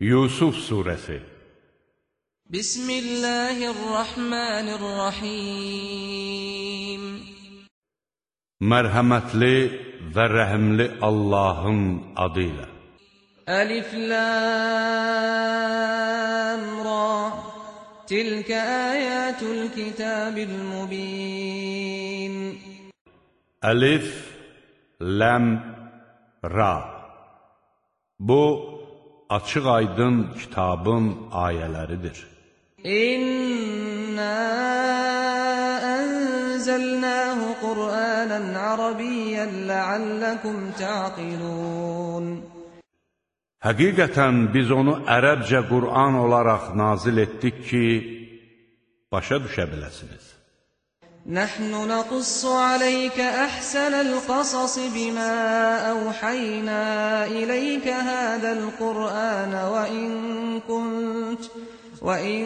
Yusuf Suresi بسم الله الرحمن الرحيم Mərhəmətli və rəhimli Allahın adıyla ألف لام را تلك آيات الكتاب المبين Əlif, Ləm, Ra Bu, açıq-aydın kitabın ayələridir. İnna anzalnahu Qur'anan arabiyyan la'allakum ta'qilun Həqiqətən biz onu ərəbcə Qur'an olaraq nazil etdik ki, başa düşə biləsiniz. نحن نقص عليك أحسن القصص بما أوحينا إليك هذا القرآن وإن كنت وإن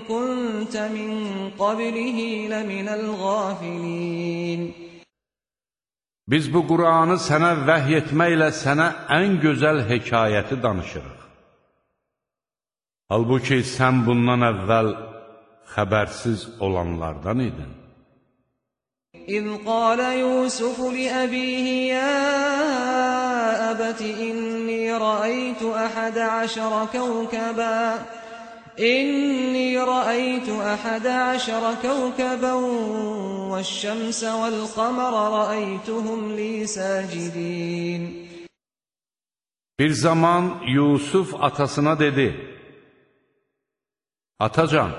كنت من قبله لمن الغافلين Biz bu Qur'anı sənə vəhy etməklə sənə ən gözəl hekayəti danışırıq. Halbuki sən bundan əvvəl xəbərsiz olanlardan idin. إذ قال يوسف لأبيه يا أبت إني رأيت أحد عشر كوكبا إني رأيت أحد عشر كوكبا والشمس والقمر رأيتهم لي ساجدين. Bir zaman Yusuf atasına dedi, Atacan,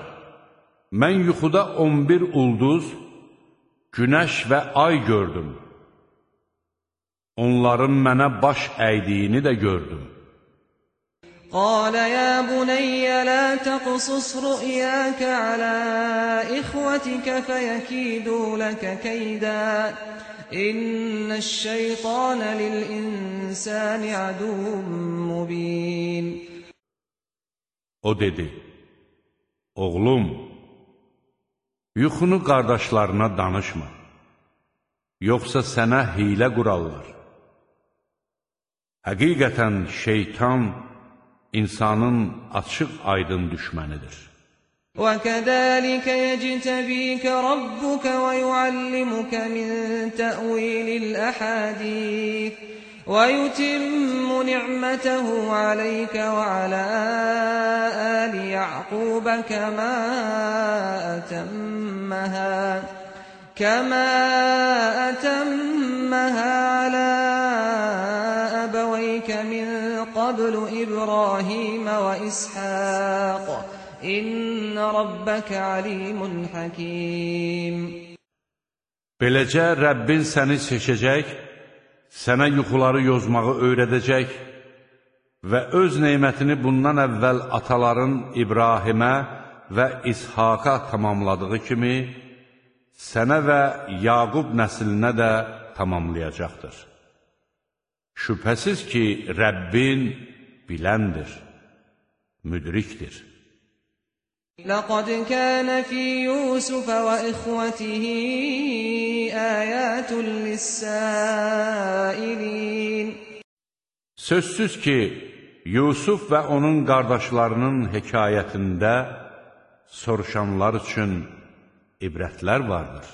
mən yuxuda 11 ulduz, günəş və ay gördüm. Onların mənə baş əydiyini də gördüm. قال يا بني لا تقصص رؤياك على إخوتك فيكيدوا لك كيدا إن الشيطان للإنسان عدو مبين O dedi, Oğlum, yuxunu qardaşlarına danışma, yoxsa sənə hilə qurarlar. Həqiqətən şeytan insanın açıq aydın düşmənidir. وكذلك يجتبيك ربك ويعلمك من تأويل الأحاديث ويتم نعمته عليك وعلى آل يعقوب كما أتمها كما أتمها على أبويك من قبل إبراهيم وإسحاق. إن ربك عليم حكيم. Beləcə Rəbbin səni seçəcək, sənə yuxuları yozmağı öyrədəcək və öz neymətini bundan əvvəl ataların İbrahimə və İshaqa tamamladığı kimi, sənə və Yaqub nəslinə də tamamlayacaqdır. Şübhəsiz ki, Rəbbin biləndir, müdrikdir. لقد كان في يوسف وإخوته آيات للسائلين Sözsüz ki, Yusuf və onun qardaşlarının hekayətində soruşanlar üçün ibrətlər vardır.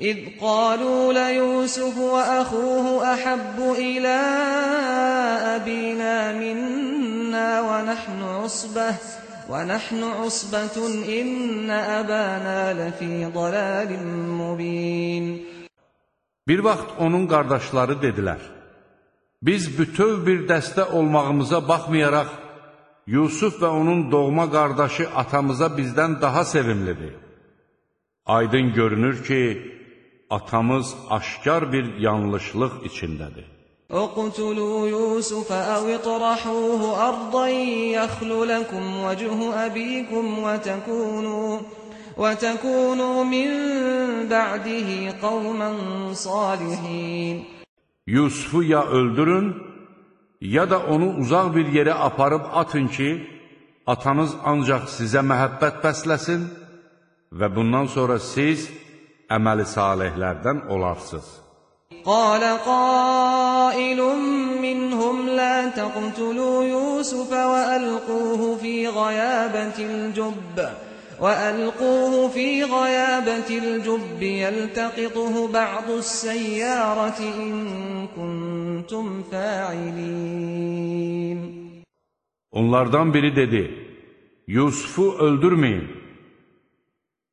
إذ قالوا ليوسف وأخوه أحب إلى أبينا منا ونحن عصبة ونحن عصبة إن أبانا لفي ضلال مبين Bir vaxt onun qardaşları dedilər, biz bütöv bir dəstə olmağımıza baxmayaraq, Yusuf və onun doğma qardaşı atamıza bizdən daha sevimlidir. Aydın görünür ki, atamız aşkar bir yanlışlıq içindədir. اقتلوا يوسف أو اطرحوه أرضا يخل لكم وجه أبيكم وتكونوا وتكونوا من بعده قوما صالحين Yusufu ya öldürün, ya da onu uzaq bir yerə aparıb atın ki, atanız ancaq sizə məhəbbət bəsləsin və bundan sonra siz əməli salihlərdən olarsınız. قال قائل منهم لا تقتلوا يوسف وألقوه في غيابة الجب وألقوه في غيابة الجب يلتقطه بعض السيارة إن كنتم فاعلين Onlardan biri dedi, Yusufu öldürməyin.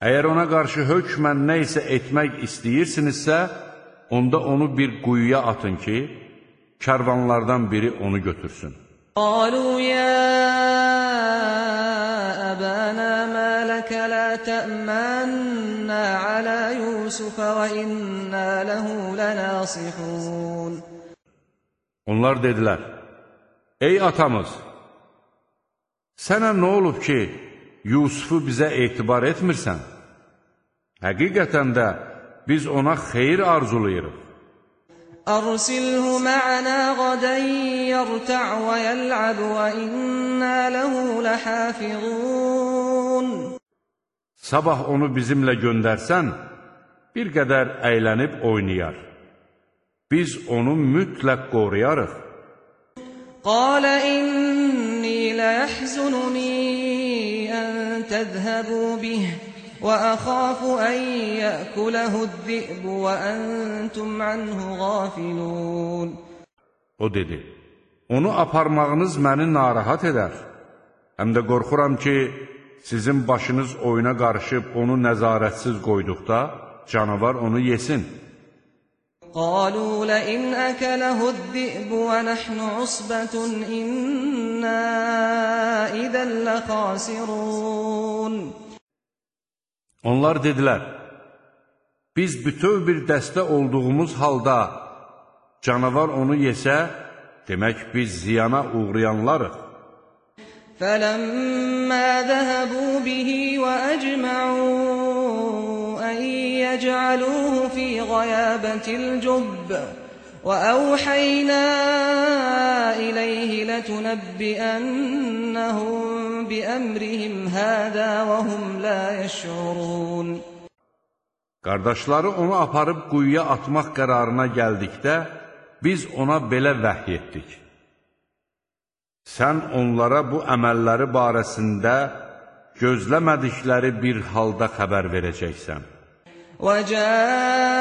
Əgər ona qarşı hökmən nə isə etmək istəyirsinizsə, onda onu bir quyuya atın ki, kərvanlardan biri onu götürsün. Qalu ya əbənə mə ləkə lə təəmənnə alə Yusufə və innə ləhu lənasihun. Onlar dedilər, ey atamız, sənə nə olub ki, Yusufu bizə etibar etmirsən? Həqiqətən də, biz ona xeyir arzulayırıq. Ərsilhu ma'ana qadan yərtə' və yəl'ab və inna lehu lahafizun. Sabah onu bizimlə göndərsən, bir qədər əylənib oynayar. Biz onu mütləq qoruyarıq. Qalə inni ləyəhzununi ən təzhəbu bih. وأخاف أن يأكله الذئب وأنتم عنه غافلون O dedi, onu aparmağınız məni narahat edər. Həm də qorxuram ki, sizin başınız oyuna qarışıb onu nəzarətsiz qoyduqda, canavar onu yesin. قالوا لئن أكله الذئب ونحن عصبة إنا إذا لخاسرون Onlar dedilər, biz bütöv bir dəstə olduğumuz halda canavar onu yesə, demək biz ziyana uğrayanlarıq. فلما ذهبوا به وأجمعوا أن يجعلوه في غيابة الجب وأوحينا إليه لتنبئنهم بأمرهم هذا وهم لا يشعرون Qardaşları onu aparıb quyuya atmaq qərarına gəldikdə, biz ona belə vəhy etdik. Sən onlara bu əməlləri barəsində gözləmədikləri bir halda xəbər verəcəksən. وجاءوا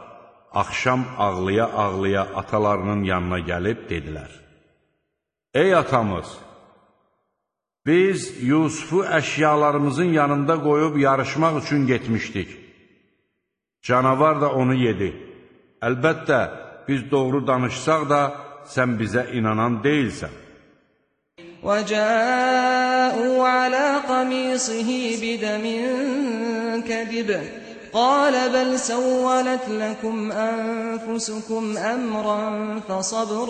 axşam ağlaya-ağlaya atalarının yanına gəlib dedilər. Ey atamız! Biz Yusufu əşyalarımızın yanında qoyub yarışmaq üçün getmişdik. Canavar da onu yedi. Əlbəttə, biz doğru danışsaq da, sən bizə inanan deyilsən. وجاءوا على قميصه بدم كذب قال بل سولت لكم أنفسكم أمرا فصبر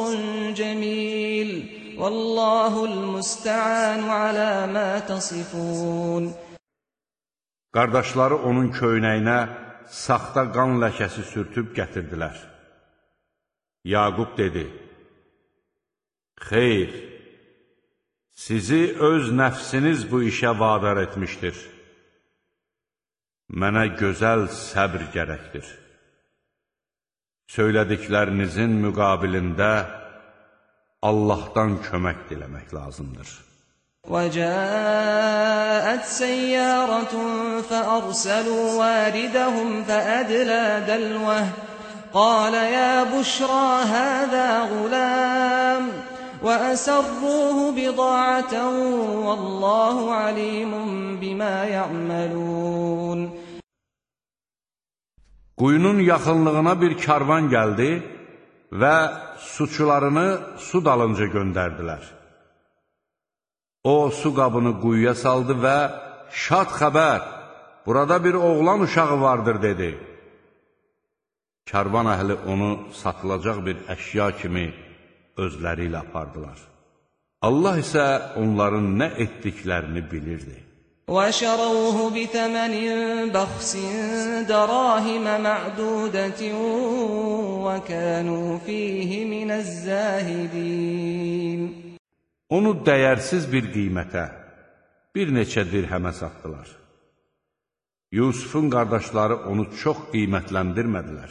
جميل والله المستعان على ما تصفون Qardaşları onun köynəyinə saxta qan ləkəsi sürtüb gətirdilər. Yaqub dedi, Xeyr, sizi öz nəfsiniz bu işə vadar etmişdir. Mənə gözəl səbr gərəkdir. Söylədiklərinizin müqabilində Allahdan kömək diləmək lazımdır. وجاءت سيارة فأرسلوا واردهم فأدلى دلوه قال يا بشرى هذا غلام وأسروه بضاعة والله عليم بما يعملون Quyunun yaxınlığına bir karvan gəldi və suçularını su dalınca göndərdilər. O, su qabını quyuya saldı və şad xəbər, burada bir oğlan uşağı vardır, dedi. Karvan əhli onu satılacaq bir əşya kimi özləri ilə apardılar. Allah isə onların nə etdiklərini bilirdi. وَشَرَوْهُ بِثَمَنٍ بَخْسٍ دَرَاهِمَ مَعْدُودَةٍ وَكَانُوا فِيهِ مِنَ الزَّاهِدِينَ Onu dəyərsiz bir qiymətə, bir neçə dirhəmə satdılar. Yusufun qardaşları onu çox qiymətləndirmədilər.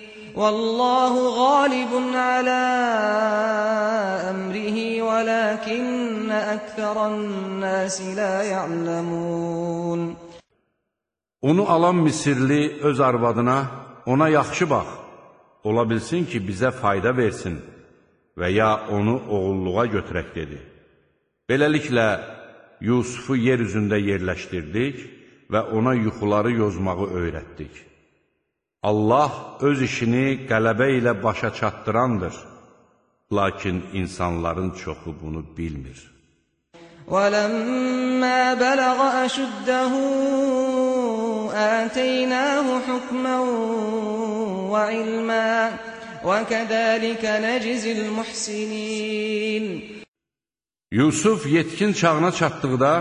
Vallahu galibun ala emrihi velakinne ekferen nasi la ya'lemun. Onu alan Misirli öz arvadına, ona yaxşı bax, ola bilsin ki, bizə fayda versin və ya onu oğulluğa götürək dedi. Beləliklə, Yusufu yer üzündə yerləşdirdik və ona yuxuları yozmağı öyrətdik. Allah öz işini qələbə ilə başa çatdırandır, lakin insanların çoxu bunu bilmir. وَلَمَّا بَلَغَ أَشُدَّهُ آتَيْنَاهُ حُكْمًا وَعِلْمًا وَكَذَلِكَ نَجْزِي الْمُحْسِنِينَ Yusuf yetkin çağına çatdıqda,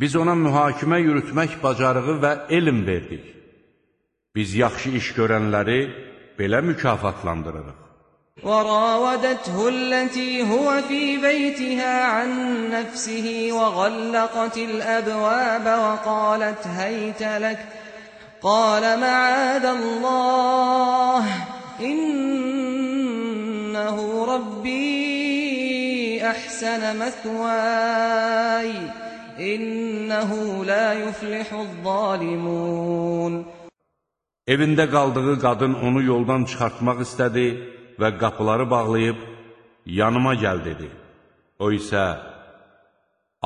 biz ona mühakimə yürütmək bacarığı və elm verdik. Biz yaxşı iş görənləri belə mükafatlandırırıq. وراودته التي هو في بيتها عن نفسه وغلقت الأبواب وقالت هيت لك قال معاذ الله إنه ربي أحسن مثواي إنه لا يفلح الظالمون Evində qaldığı qadın onu yoldan çıxartmaq istədi və qapıları bağlayıb, yanıma gəl dedi. O isə,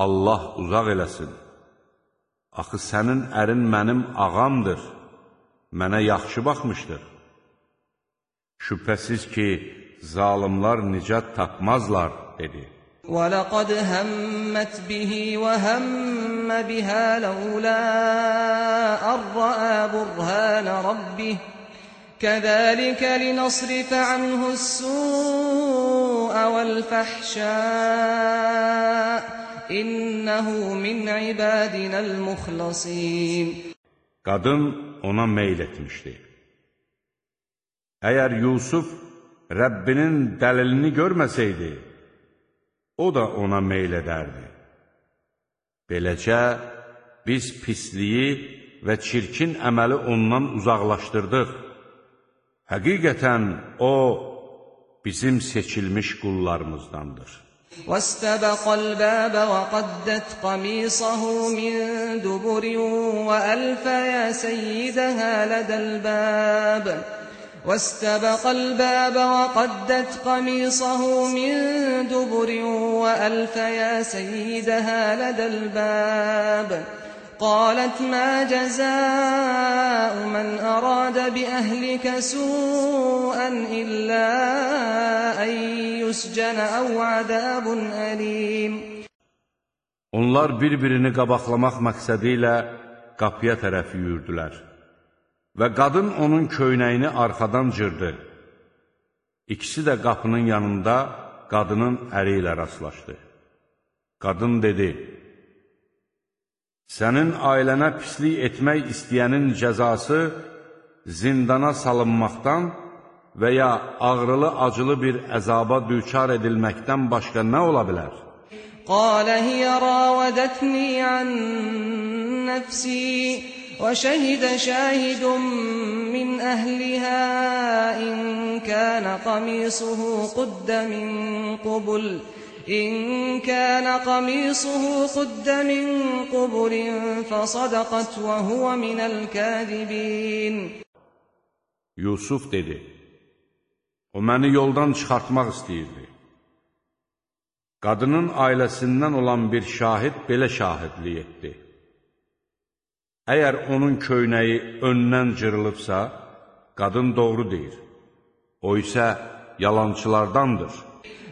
Allah uzaq eləsin. Axı sənin ərin mənim ağamdır, mənə yaxşı baxmışdır. Şübhəsiz ki, zalimlar nicat tapmazlar, dedi. وَلَقَدْ هَمَّتْ بِهِ وَهَمَّ بِهَا لَوْلَا أَن رَّأَىٰ بُرْهَانَ رَبِّهِ. كَذَٰلِكَ لِنَصْرِفَ عَنْهُ السُّوءَ وَالْفَحْشَاءَ. إِنَّهُ مِنْ عِبَادِنَا الْمُخْلَصِينَ. Qadın ona meyl etmişdi. Əgər Yusuf Rəbbinin dəlilini görməsəydi, o da ona meyl edərdi. Beləcə, biz pisliyi və çirkin əməli ondan uzaqlaşdırdıq. Həqiqətən, o, bizim seçilmiş qullarımızdandır. واستبق الباب وقدت قميصه من دبر وألف يا سيدها لدى الباب واستبق الباب وقدت قميصه من دبر وألف يا سيدها لدى الباب. قالت ما جزاء من أراد بأهلك سوءا إلا أن يسجن أو عذاب أليم. Onlar bir-birini qabaqlamaq məqsədi ilə qapıya tərəf yürüdülər Və qadın onun köynəyini arxadan cırdı. İkisi də qapının yanında qadının əri ilə rastlaşdı. Qadın dedi, Sənin ailənə pislik etmək istəyənin cəzası zindana salınmaqdan və ya ağrılı-acılı bir əzaba düçar edilməkdən başqa nə ola bilər? Qalə hiyə ravədətni ən nəfsi وشهد شاهد من أهلها إن كان قميصه قد من قبل إن كان قميصه قد من قبل فصدقت وهو من الكاذبين Yusuf dedi, o məni yoldan çıxartmaq istəyirdi. Qadının ailəsindən olan bir şahid belə şahidlik etdi. Əgər onun köynəyi öndən cırılıbsa, qadın doğru deyir. O isə yalançılardandır.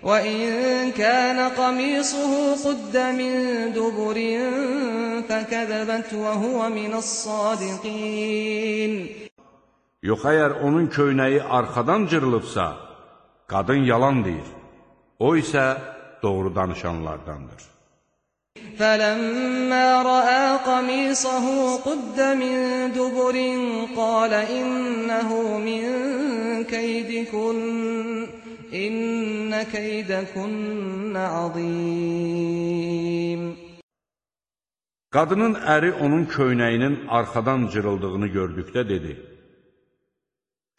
وَإِن كَانَ قَمِيصُهُ قُدَّ مِن دُبُرٍ فَكَذَبَتْ وَهُوَ مِنَ الصَّادِقِينَ Yox, əgər onun köynəyi arxadan cırılıbsa, qadın yalan deyir. O isə doğru danışanlardandır. فَلَمَّا رَأَىٰ قَمِيصَهُ قُدَّ مِن دُبُرٍ قَالَ إِنَّهُ مِن كَيْدِكُنَّ ۖ إِنَّ كَيْدَكُنَّ عَظِيمٌ Qadının əri onun köynəyinin arxadan cırıldığını gördükdə dedi,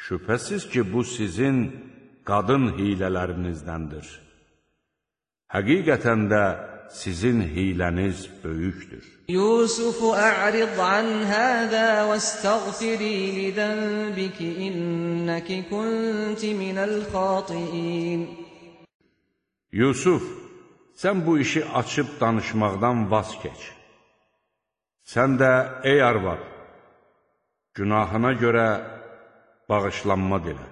Şübhəsiz ki, bu sizin qadın hilələrinizdəndir. Həqiqətən də, sizin hiləniz böyükdür. Yusuf a'rid an hada vastaghfiri li dhanbiki innaki kunti minal khati'in. Yusuf, sən bu işi açıb danışmaqdan vaz keç. Sən də ey arvad, günahına görə bağışlanma dilə.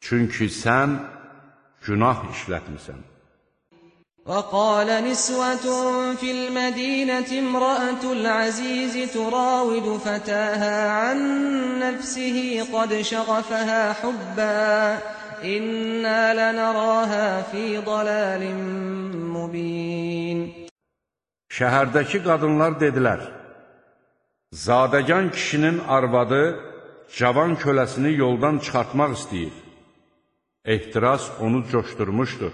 Çünki sən günah işlətmisən. وقال نسوة في المدينة امرأة العزيز تراود فتاها عن نفسه قد شغفها حبا إنا لنراها في ضلال مبين Şəhərdəki qadınlar dedilər, Zadəgan kişinin arvadı cavan köləsini yoldan çıxartmaq istəyir. Ehtiras onu coşdurmuşdur.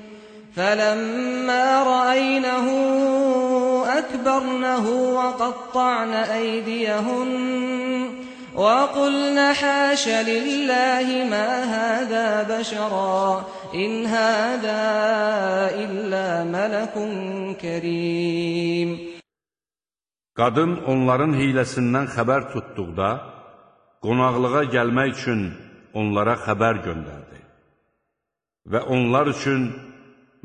فلما رأينه أكبرنه وقطعن أيديهن وقلن حاش لله ما هذا بشرا إن هذا إلا ملك كريم Qadın onların hiləsindən xəbər tutduqda, qonaqlığa gəlmək üçün onlara xəbər göndərdi və onlar üçün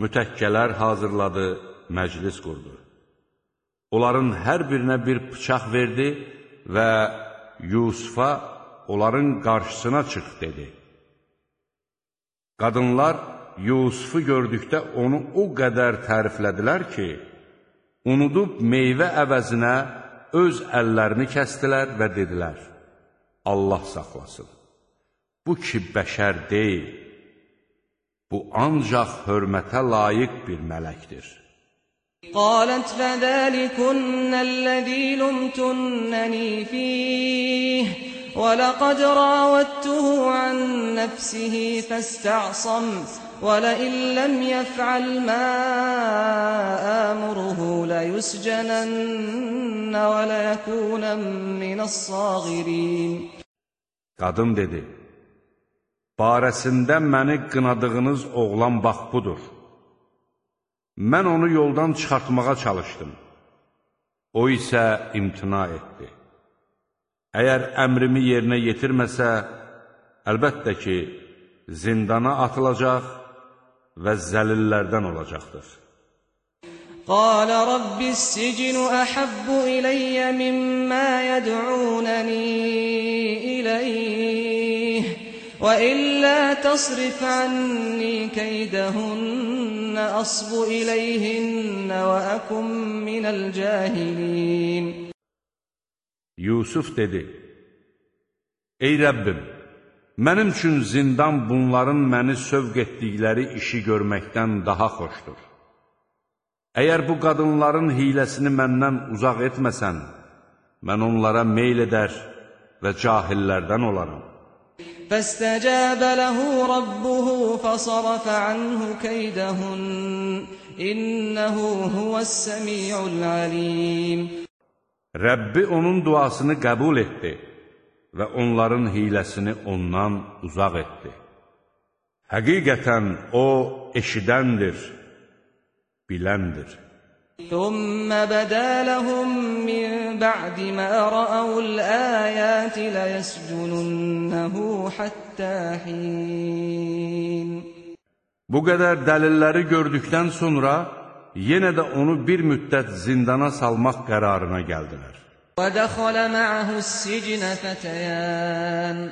mütəkkələr hazırladı, məclis qurdu. Onların hər birinə bir bıçaq verdi və Yusufa onların qarşısına çıx dedi. Qadınlar Yusufu gördükdə onu o qədər təriflədilər ki, unudub meyvə əvəzinə öz əllərini kəstilər və dedilər, Allah saxlasın. Bu ki, bəşər deyil, bu ancaq hörmətə layiq bir mələkdir. قالت فذلكن الذي لمتنني فيه ولقد راودته عن نفسه فاستعصم ولئن لم يفعل ما آمره ليسجنن وليكون من الصاغرين Qadın dedi, barəsində məni qınadığınız oğlan bax budur. Mən onu yoldan çıxartmağa çalışdım. O isə imtina etdi. Əgər əmrimi yerinə yetirməsə, əlbəttə ki, zindana atılacaq və zəlillərdən olacaqdır. قال رب السجن أحب إلي مما يدعونني إليه وإلا تصرف عني كيدهن أصب إليهن وأكن من الجاهلين Yusuf dedi, Ey Rəbbim, mənim üçün zindan bunların məni sövq etdikləri işi görməkdən daha xoşdur. Əgər bu qadınların hiləsini məndən uzaq etməsən, mən onlara meyl edər və cahillərdən olaram. فاستجاب له ربه فصرف عنه كيدهن إنه هو السميع العليم Rəbbi onun duasını qəbul etdi və onların hiləsini ondan uzaq etdi. Həqiqətən O eşidəndir, biləndir. ثم بدا لهم من بعد ما رأوا الآيات ليسجننه حتى حين Bu qədər dəlilləri gördükdən sonra yenə də onu bir müddət zindana salmaq qərarına gəldilər. ودخل معه السجن فتيان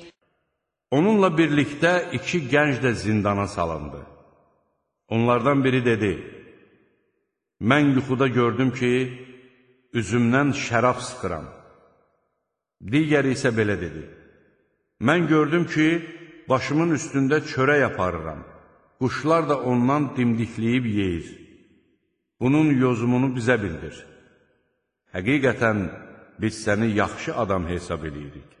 Onunla birlikdə iki gənc də zindana salındı. Onlardan biri dedi, Mən yuxuda gördüm ki, üzümdən şərab sıxıram. Digəri isə belə dedi, Mən gördüm ki, başımın üstündə çörək aparıram. Quşlar da ondan dimdikləyib yeyir. Bunun yozumunu bizə bildir. Həqiqətən biz səni yaxşı adam hesab edirik.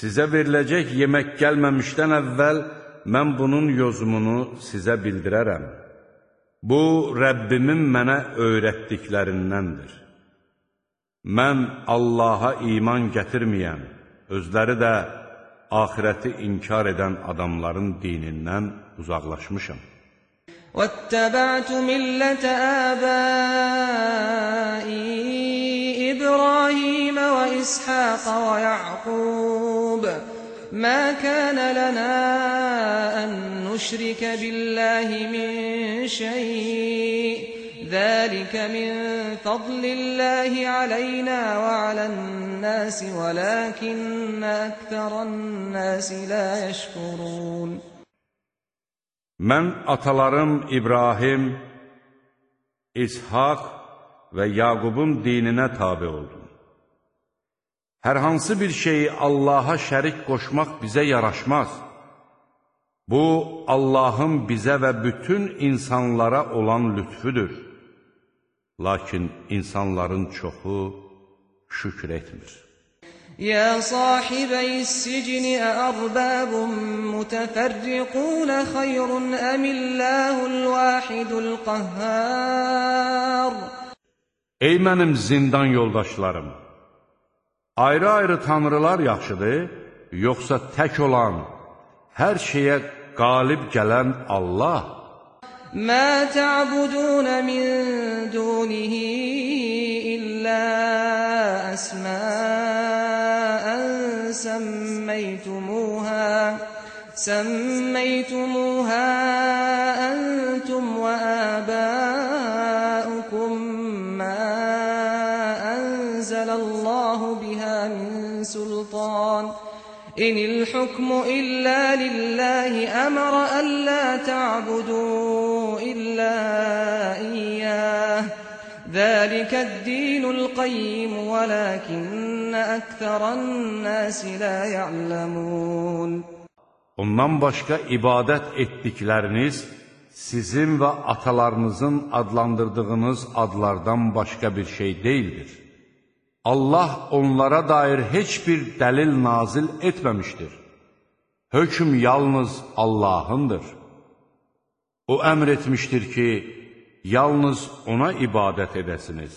sizə veriləcək yemək gəlməmişdən əvvəl mən bunun yozumunu sizə bildirərəm. Bu, Rəbbimin mənə öyrətdiklərindəndir. Mən Allaha iman gətirməyən, özləri də axirəti inkar edən adamların dinindən uzaqlaşmışam. واتبعت ملة آبائي إبراهيم وإسحاق ويعقوب ما كان لنا أن نشرك بالله من شيء ذلك من فضل الله علينا وعلى الناس ولكن أكثر الناس لا يشكرون Mən atalarım İbrahim, İshak və Yaqubun dininə tabi oldum. Hər hansı bir şeyi Allaha şərik qoşmaq bizə yaraşmaz. Bu, Allahın bizə və bütün insanlara olan lütfüdür. Lakin insanların çoxu şükür etmir. يا صاحبي السجن أأرباب متفرقون خير أم الله الواحد القهار Ey mənim zindan yoldaşlarım! ayrı-ayrı tanrılar yaxşıdır, yoxsa tək olan, hər şeyə qalib gələn Allah? Mə tə'budunə min dunihi illə əsməən səmməytumuhə, səmməytumuhə سلطان إن الحكم إلا لله أمر ألا تعبدوا إلا إياه ذلك الدين القيم ولكن أكثر الناس لا يعلمون Ondan başqa ibadət etdikləriniz sizin və atalarınızın adlandırdığınız adlardan başqa bir şey deyildir. Allah onlara dair heç bir dəlil nazil etməmişdir. Hökm yalnız Allahındır. O əmr etmişdir ki, yalnız ona ibadət edəsiniz.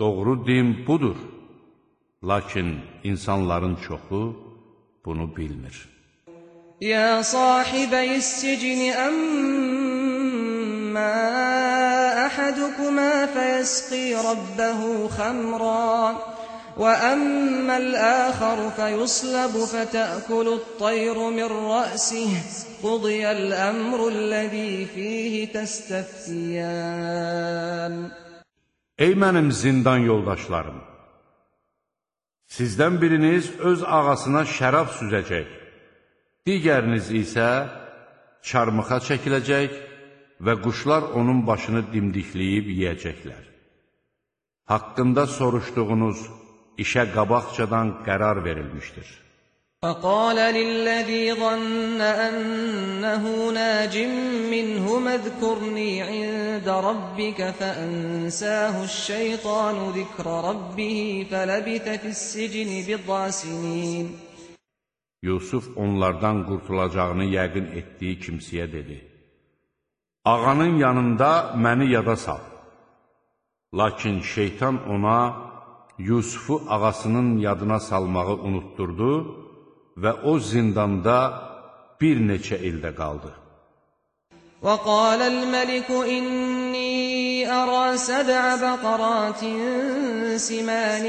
Doğru din budur. Lakin insanların çoxu bunu bilmir. Ya sahibəyiz-sicini əmmə أحدكما فيسقي ربه خمرا وأما الآخر فيصلب فتأكل الطير من رأسه قضي الأمر الذي فيه تستفتيان Ey mənim zindan yoldaşlarım! Sizdən biriniz öz ağasına şərab süzəcək, digəriniz isə çarmıxa çəkiləcək və quşlar onun başını dimdikləyib yeyəcəklər. Haqqında soruşduğunuz işə qabaqcadan qərar verilmişdir. فقال للذي ظن أنه ناج منهما اذكرني عند ربك فأنساه الشيطان ذكر ربه فلبث في السجن بضع سنين Yusuf onlardan qurtulacağını yəqin etdiyi kimsəyə dedi. Ağanın yanında məni yada sal. Lakin şeytan ona Yusufu ağasının yadına salmağı unutturdu və o zindanda bir neçə ildə qaldı. وقال الملك إني أرى سبع بقرات سمان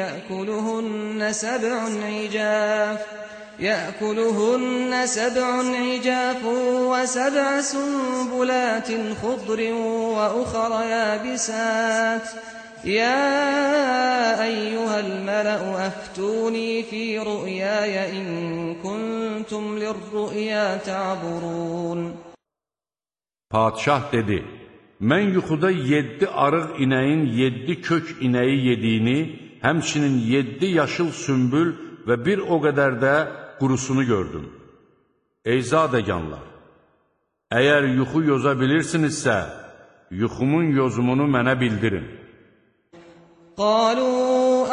يأكلهن سبع عجاف يأكلهن سبع عجاف وسبع سنبلات خضر وأخر يابسات يا أيها الملأ أفتوني في رؤياي إن كنتم للرؤيا تعبرون Padişah dedi, mən yuxuda yeddi arıq inəyin yeddi kök inəyi yediyini, həmçinin yeddi yaşıl sümbül və bir o qədər də qurusunu gördüm. Ey zadəganlar, əgər yuxu yoza bilirsinizsə, yuxumun yozumunu mənə bildirin. Qalu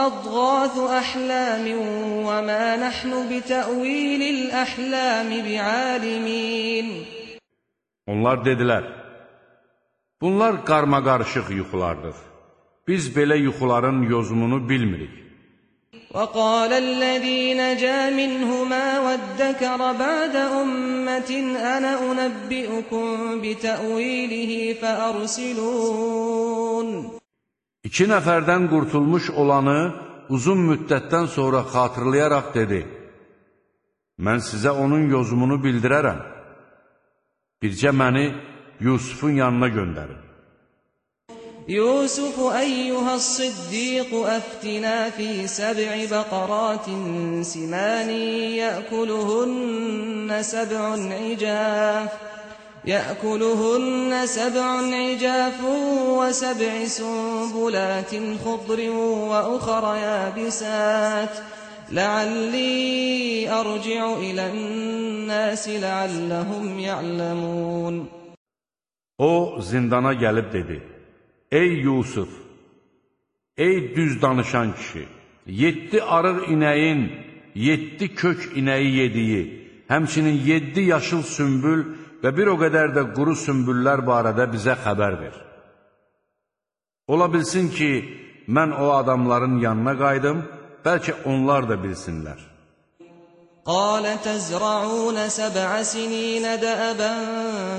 adğazu əhlamin və mə nəhnu bitəvilil əhlami bi'alimin. Onlar dedilər, bunlar qarmaqarışıq yuxulardır. Biz belə yuxuların yozumunu bilmirik. وقال الذي نجا منهما وادكر بعد أمة أنا أنبئكم بتأويله فأرسلون İki nəfərdən qurtulmuş olanı uzun müddətdən sonra xatırlayaraq dedi, Mən sizə onun yozumunu bildirərəm. Bircə məni Yusufun yanına göndərin. يوسف أيها الصديق أفتنا في سبع بقرات سمان يأكلهن سبع عجاف يأكلهن سبع عجاف وسبع سنبلات خضر وأخر يابسات لعلي أرجع إلى الناس لعلهم يعلمون. O zindana gəlib dedi, Ey Yusuf, ey düz danışan kişi, yeddi arıq inəyin, yeddi kök inəyi yediyi, həmçinin yeddi yaşıl sümbül və bir o qədər də quru sümbüllər barədə bizə xəbər ver. Ola bilsin ki, mən o adamların yanına qaydım, bəlkə onlar da bilsinlər. قال تزرعون سبع سنين دأبا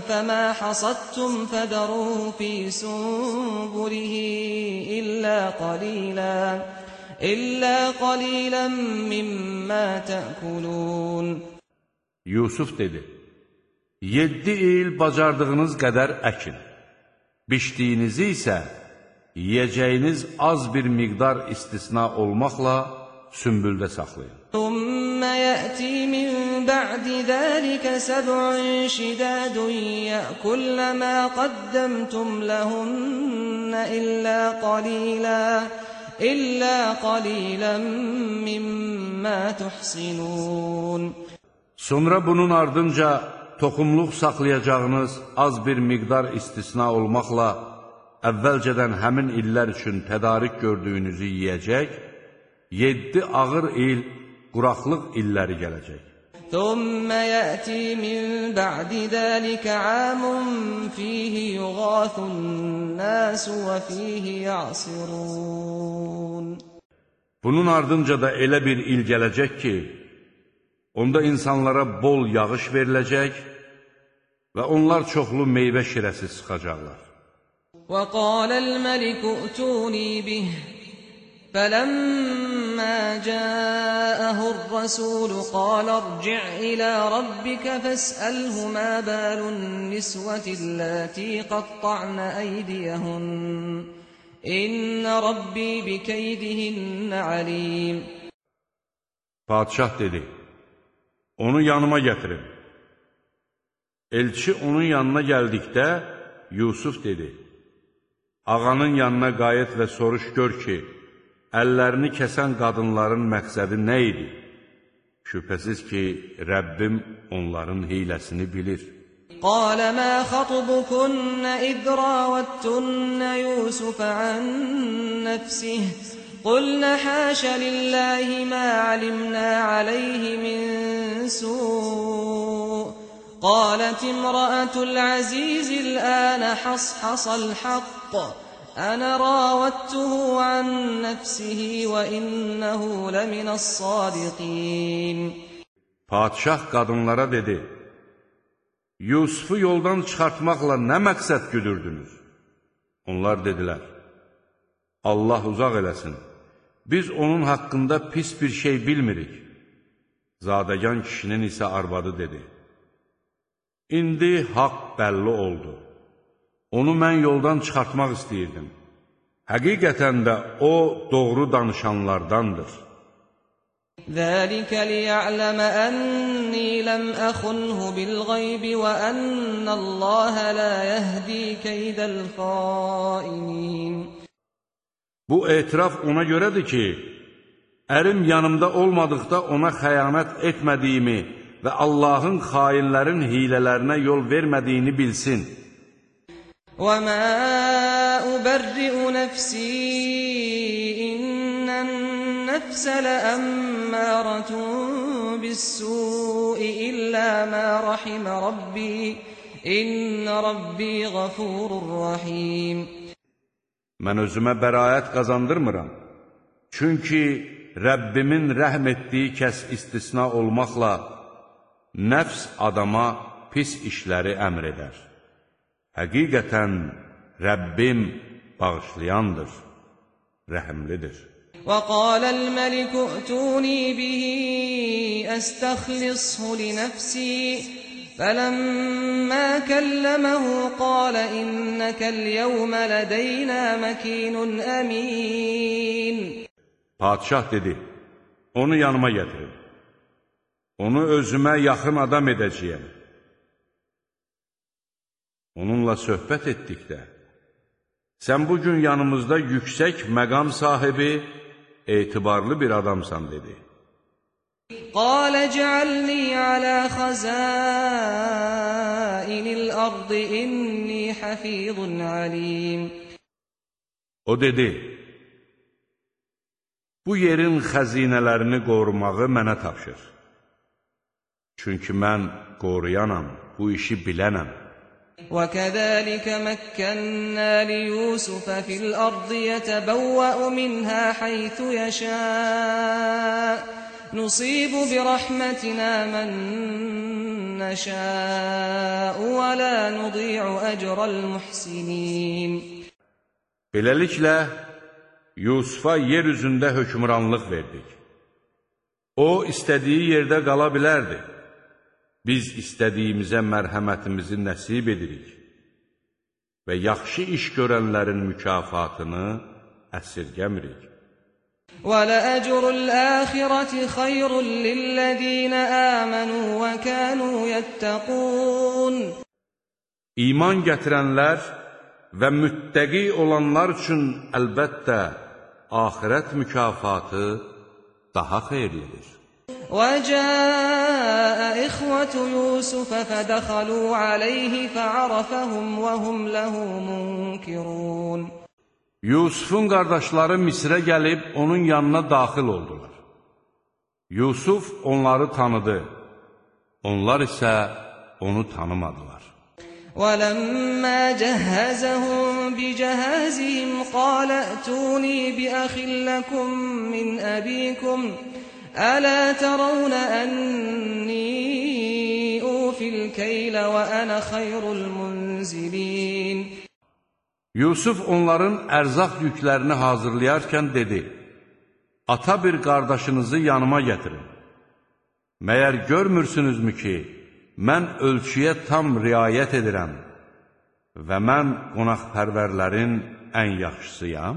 فما حصدتم فذروه في سنبله إلا قليلا إلا قليلا مما تأكلون Yusuf dedi, Yeddi il bacardığınız qədər əkin, biçdiyinizi isə yiyəcəyiniz az bir miqdar istisna olmaqla sümbüldə saxlayın. ثم يأتي من بعد ذلك سبع شداد يأكل ما قدمتم لهن إلا قليلا إلا قليلا مما تحصنون Sonra bunun ardınca toxumluq saxlayacağınız az bir miqdar istisna olmaqla əvvəlcədən həmin illər üçün tədarik gördüyünüzü yeyəcək, yeddi ağır il quraqlıq illəri gələcək. ثم يأتي من بعد ذلك عام فيه يغاث الناس وفيه يعصرون Bunun ardınca da elə bir il gələcək ki, onda insanlara bol yağış veriləcək və onlar çoxlu meyvə şirəsi sıxacaqlar. وقال الملك ائتوني به فلما جاءه الرسول قال ارجع إلى ربك فاسأله ما بال النسوة اللاتي قطعن أيديهن إن ربي بكيدهن عليم Padişah dedi, onu yanıma gətirin. Elçi onun yanına gəldikdə, Yusuf dedi, ağanın yanına qayıt və soruş gör ki, əllərini kəsən qadınların məqsədi nə idi? Şübhəsiz ki, Rəbbim onların hiləsini bilir. قال ما خطبكن إذ راوتن يوسف عن نفسه قلنا حاش لله ما علمنا عليه من سوء قالت امرأة العزيز الآن حصحص الحق أنا راودته عن نفسه وإنه لمن الصادقين Padişah qadınlara dedi, Yusufu yoldan çıxartmaqla nə məqsəd güdürdünüz? Onlar dedilər, Allah uzaq eləsin, biz onun haqqında pis bir şey bilmirik. Zadəgan kişinin isə arvadı dedi, İndi haqq bəlli oldu. Onu mən yoldan çıxartmaq istəyirdim. Həqiqətən də o doğru danışanlardandır. Zəlikə liya'ləmə ənni ləm əxunhu bil-ğaybi və ənnəlləhə lə yəhdi keydəl xainin. Bu etiraf ona görədir ki, ərim yanımda olmadıqda ona xəyanət etmədiyimi və Allahın xainlərin hilələrinə yol vermədiyini bilsin. وما أبرئ نفسي إن النفس لأمارة بالسوء إلا ما رحم ربي إن ربي غفور رحيم Mən özümə bəraət qazandırmıram. Çünki Rəbbimin rəhm etdiyi kəs istisna olmaqla nəfs adama pis işləri əmr edər. Həqiqətən Rəbbim bağışlayandır, rəhimlidir. وقال الملك ائتوني به أستخلصه لنفسي فلما كلمه قال إنك اليوم لدينا مكين أمين Padişah dedi, onu yanıma gətirin. Onu özümə yaxın adam edəcəyəm. Onunla söhbət etdikdə, sən bu gün yanımızda yüksək məqam sahibi, etibarlı bir adamsan, dedi. Qalə cəalni alə xəzainil ardı inni hafizun alim. O dedi, bu yerin xəzinələrini qorumağı mənə tapşır. Çünki mən qoruyanam, bu işi bilənəm. وكذلك مكنا ليوسف في الأرض يتبوأ منها حيث يشاء نصيب برحمتنا من نشاء ولا نضيع أجر المحسنين Beləliklə, Yusufa yer üzündə hökmranlıq verdik. O, istədiyi yerdə qala bilərdi. Biz istədiyimizə mərhəmətimizi nəsib edirik və yaxşı iş görənlərin mükafatını əsirgəmirik. ولأجر الآخرة خير للذين آمنوا وكانوا يتقون İman gətirənlər və müttəqi olanlar üçün əlbəttə axirət mükafatı daha xeyirlidir. وجاء إخوة يوسف فدخلوا عليه فعرفهم وهم له منكرون Yusufun qardaşları Misrə gəlib onun yanına daxil oldular. Yusuf onları tanıdı, onlar isə onu tanımadılar. ولما جهزهم بجهازهم قال ائتوني بأخ لكم من أبيكم ألا ترون أني أوفي الكيل وأنا خير المنزلين Yusuf onların ərzaq yüklərini hazırlayarkən dedi, Ata bir qardaşınızı yanıma gətirin. Məyər görmürsünüzmü ki, mən ölçüyə tam riayət edirəm və mən qonaqpərvərlərin ən yaxşısıyam?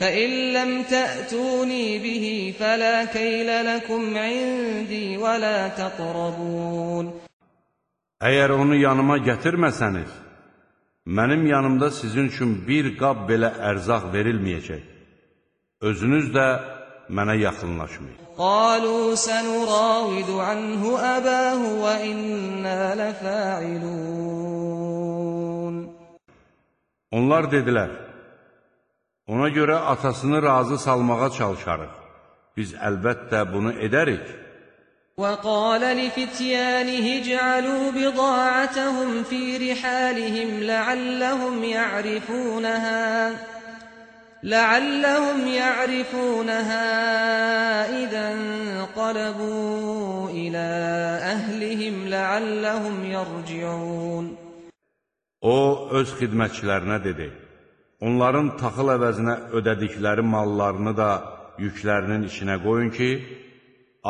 فَإِن لَّمْ تَأْتُونِي بِهِ فَلَا كَيْلَ لَكُمْ عِندِي وَلَا تَقْرَبُونَ Əgər onu yanıma gətirməsəniz, mənim yanımda sizin üçün bir qab belə ərzaq verilməyəcək. Özünüz də mənə yaxınlaşmayın. قالوا سنراود عنه أباه وإنا لفاعلون Onlar dedilər, ona görə atasını razı salmağa çalışarıq. Biz əlbəttə bunu edərik. وقال لفتيانه اجعلوا بضاعتهم في رحالهم لعلهم يعرفونها لعلهم يعرفونها إذا انقلبوا إلى أهلهم لعلهم يرجعون O, öz xidmətçilərinə dedi, Onların taxıl əvəzinə ödədikləri mallarını da yüklərinin içinə qoyun ki,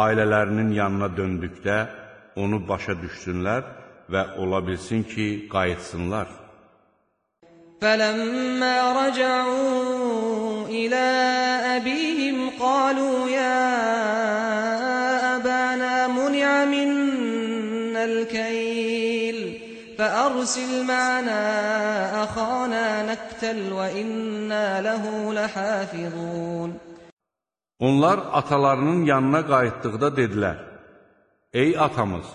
ailələrinin yanına döndükdə onu başa düşsünlər və ola bilsin ki, qayıtsınlar. Fələmmə rəcəu ilə əbihim qalu ya əbənə muniə minnəl keyl fəərsil mənə əxanə nək نكتل وإنا له لحافظون Onlar atalarının yanına qayıtdıqda dedilər, Ey atamız,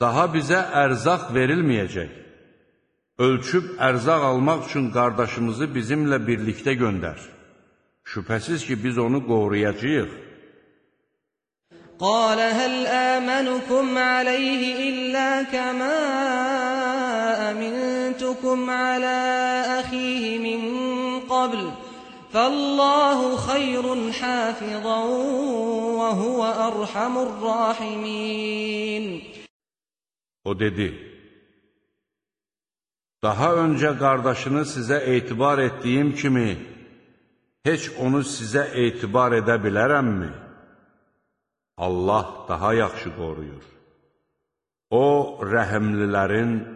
daha bizə ərzaq verilməyəcək. Ölçüb ərzaq almaq üçün qardaşımızı bizimlə birlikdə göndər. Şübhəsiz ki, biz onu qoruyacağıq. قال هل آمنكم عليه إلا كما أمنتكم على أخيه من قبل فالله خير حافظا وهو أرحم الراحمين O dedi, Daha öncə qardaşını sizə etibar etdiyim kimi, heç onu sizə etibar edə bilərəmmi? Allah daha yaxşı qoruyur. O, rəhimlilərin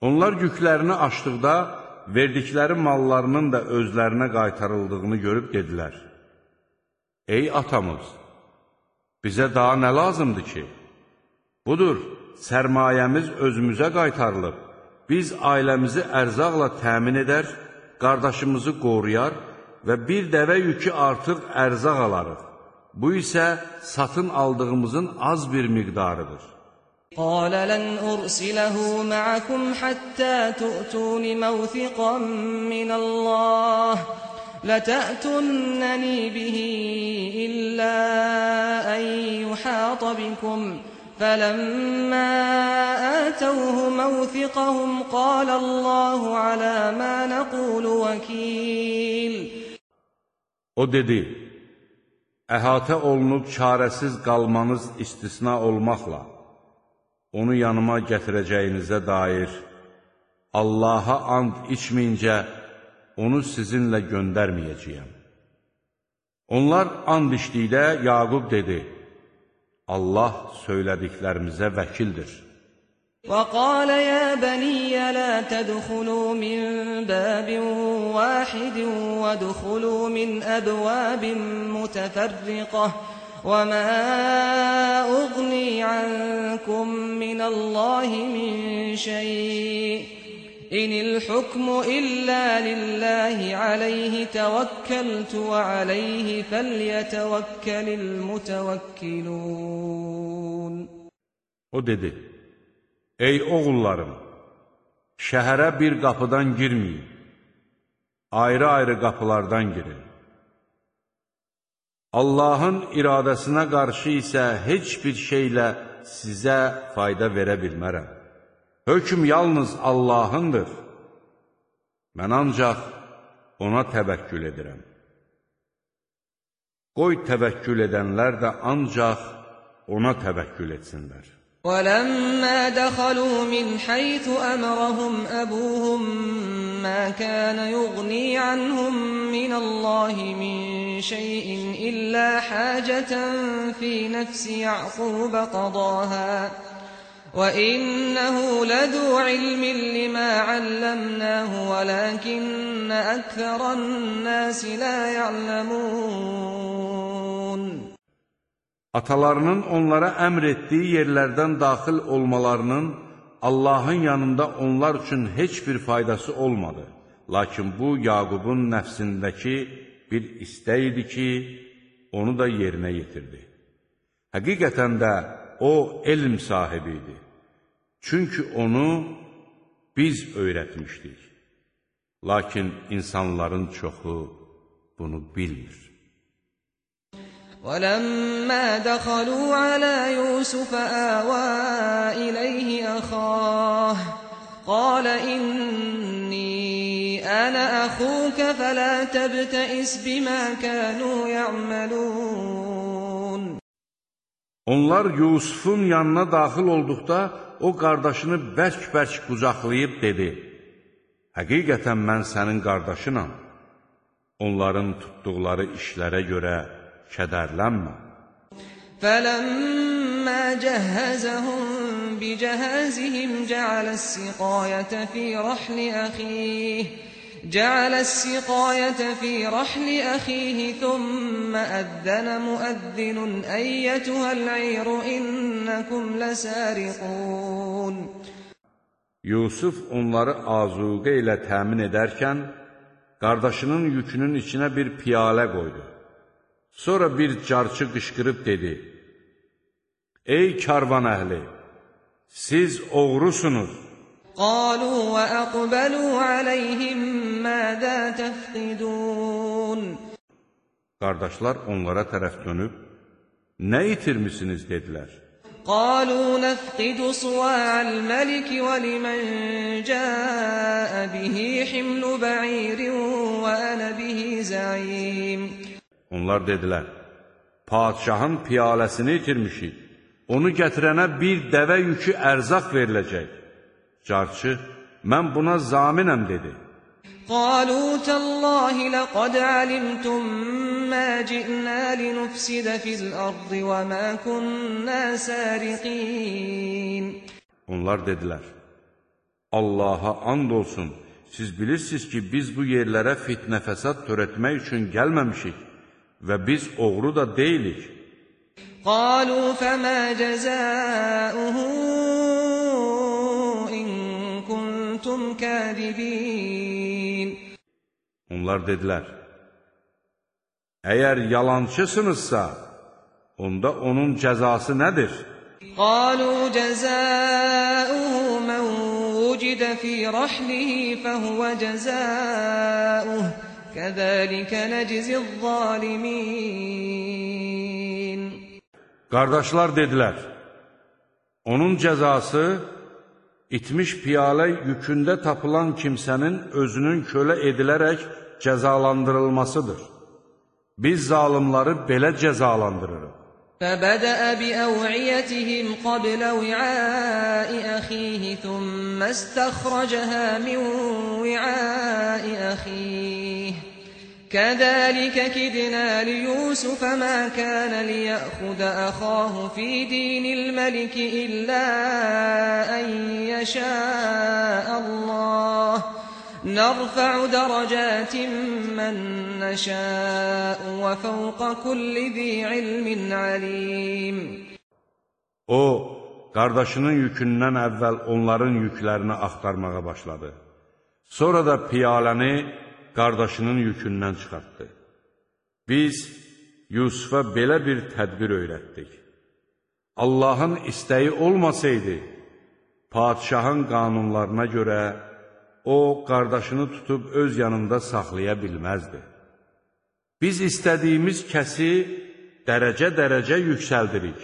Onlar yüklərini açdıqda verdikləri mallarının da özlərinə qaytarıldığını görüb dedilər. Ey atamız, bizə daha nə lazımdır ki? Budur, sərmayəmiz özümüzə qaytarılıb, biz ailəmizi ərzaqla təmin edər, qardaşımızı qoruyar və bir dəvə yükü artıq ərzaq alarıq. Bu isə satın aldığımızın az bir miqdarıdır. قال لن أرسله معكم حتى تؤتون موثقا من الله لتأتنني به إلا أن يحاط بكم فلما آتوه موثقهم قال الله على ما نقول وكيل. O dedi, əhatə olunub çarəsiz qalmanız istisna olmaqla, onu yanıma gətirəcəyinizə dair Allaha and içməyincə onu sizinlə göndərməyəcəyəm. Onlar and içdikdə Yaqub dedi, Allah söylədiklərimizə vəkildir. وقال يا بني لا تدخلوا من باب واحد وادخلوا من أبواب متفرقة وما أغني عنكم من الله من شيء إن الحكم إلا لله عليه توكلت وعليه فليتوكل المتوكلون O dedi, Ey oğullarım, şəhərə bir qapıdan girməyin, ayrı-ayrı qapılardan girin. Allahın iradəsinə qarşı isə heç bir şeylə sizə fayda verə bilmərəm. Hökm yalnız Allahındır. Mən ancaq ona təvəkkül edirəm. Qoy təvəkkül edənlər də ancaq ona təvəkkül etsinlər. ولما دخلوا من حيث أمرهم أبوهم ما كان يغني عنهم من الله من شيء إلا حاجة في نفس يعقوب قضاها. وإنه لذو علم لما علمناه ولكن أكثر الناس لا يعلمون. Atalarının onlara əmr etdiyi yerlərdən daxil olmalarının Allahın yanında onlar üçün heç bir faydası olmadı. Lakin bu, Yaqubun nəfsindəki bir istək idi ki, onu da yerinə yetirdi. Həqiqətən də o, elm sahibi idi. Çünki onu biz öyrətmişdik. Lakin insanların çoxu bunu bilmir. ولما دخلوا على يوسف آوى إليه أخاه قال إني أنا أخوك فلا تبتئس بما كانوا يعملون Onlar Yusufun yanına daxil olduqda o qardaşını bərk-bərk qucaqlayıb dedi: Həqiqətən mən sənin qardaşınam. Onların tutduqları işlərə görə kədərlənmə. فلما جهزهم بجهازهم جعل السقاية في رحل أخيه جعل السقاية في رحل أخيه ثم أذن مؤذن أيتها العير إنكم لسارقون Yusuf onları azuqə ilə təmin edərkən, qardaşının yükünün içinə bir piyalə qoydu. Sonra bir carçı qışqırıb dedi, Ey karvan əhli, siz oğrusunuz. Qalu və əqbəlu aləyhim mədə təfqidun. Qardaşlar onlara tərəf dönüb, nə itirmisiniz dedilər. Qalu nəfqidu sual məlik və limən cəə bihi himlu bə'irin və ənə bihi zəyim. Onlar dedilər, Padişahın piyaləsini itirmişik, onu gətirənə bir dəvə yükü ərzaq veriləcək. Carçı, mən buna zaminəm, dedi. قالوا تالله لقد علمتم ما جئنا لنفسد في الأرض وما كنا سارقين Onlar dedilər, Allaha and olsun, siz bilirsiniz ki, biz bu yerlərə fitnə fəsad törətmək üçün gəlməmişik və biz oğru da deyilik. Qalu fəmə cəzəuhu in kuntum kədibin. Onlar dedilər, əgər yalancısınızsa, onda onun cəzası nədir? Qalu cəzəuhu mən vücidə fi rəhlihi fəhvə cəzəuhu. كذلك نجزي الظالمين Qardaşlar dedilər, onun cəzası itmiş piyalə yükündə tapılan kimsənin özünün kölə edilərək cəzalandırılmasıdır. Biz zalimları belə cəzalandırırıq. فبدأ بأوعيتهم قبل وعاء أخيه ثم استخرجها من وعاء أخيه كذلك كدنا ليوسف ما كان ليأخذ أخاه في دين الملك إلا أن يشاء الله نرفع درجات من نشاء وفوق كل ذي علم عليم O, qardaşının yükündən əvvəl onların yüklərini axtarmağa başladı. Sonra da piyaləni qardaşının yükündən çıxartdı. Biz Yusufa belə bir tədbir öyrətdik. Allahın istəyi olmasaydı, padişahın qanunlarına görə o, qardaşını tutub öz yanında saxlaya bilməzdi. Biz istədiyimiz kəsi dərəcə-dərəcə yüksəldirik.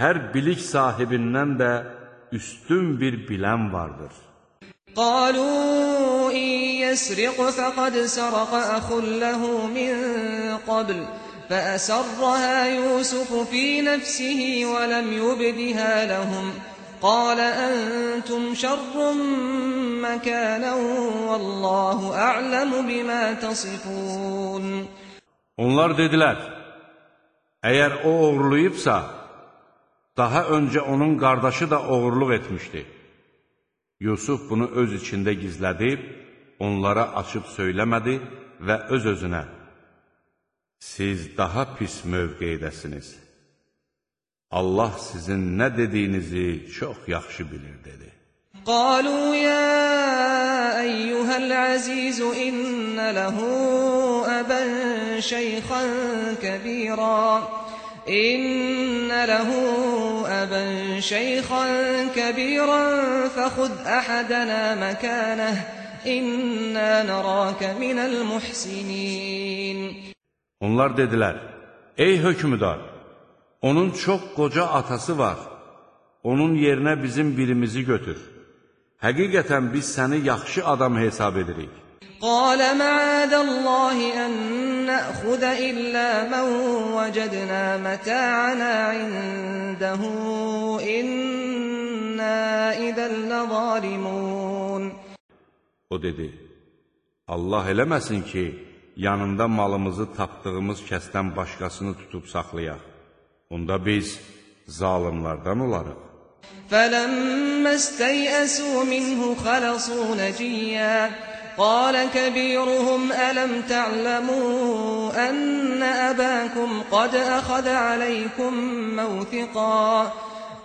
Hər bilik sahibindən də üstün bir bilən vardır. قالوا إن يسرق فقد سرق أخ له من قبل فأسرها يوسف في نفسه ولم يبدها لهم قال أنتم شر مكانا والله أعلم بما تصفون Onlar dedilər, o daha onun. Yusuf bunu öz içində gizlədib, onlara açıb söyləmədi və öz-özünə, siz daha pis mövqeydəsiniz. Allah sizin nə dediyinizi çox yaxşı bilir, dedi. Qalu ya eyyuhəl əzizu innə ləhu əbən şeyxən kəbirən. إن له أبا شيخا كبيرا فخذ أحدنا مكانه إنا نراك من المحسنين Onlar dedilər, ey hökmüdar, onun çox qoca atası var, onun yerinə bizim birimizi götür. Həqiqətən biz səni yaxşı adam hesab edirik. قال معاذ الله أن نأخذ إلا من وجدنا متاعنا عنده إنا إذا لظالمون O dedi, Allah eləməsin ki, yanında malımızı tapdığımız kəsdən başqasını tutub saxlayaq. Onda biz zalimlardan olarıq. فَلَمَّا اسْتَيْأَسُوا مِنْهُ خَلَصُوا نَجِيًّا قال كبيرهم ألم تعلموا أن أباكم قد أخذ عليكم موثقا؟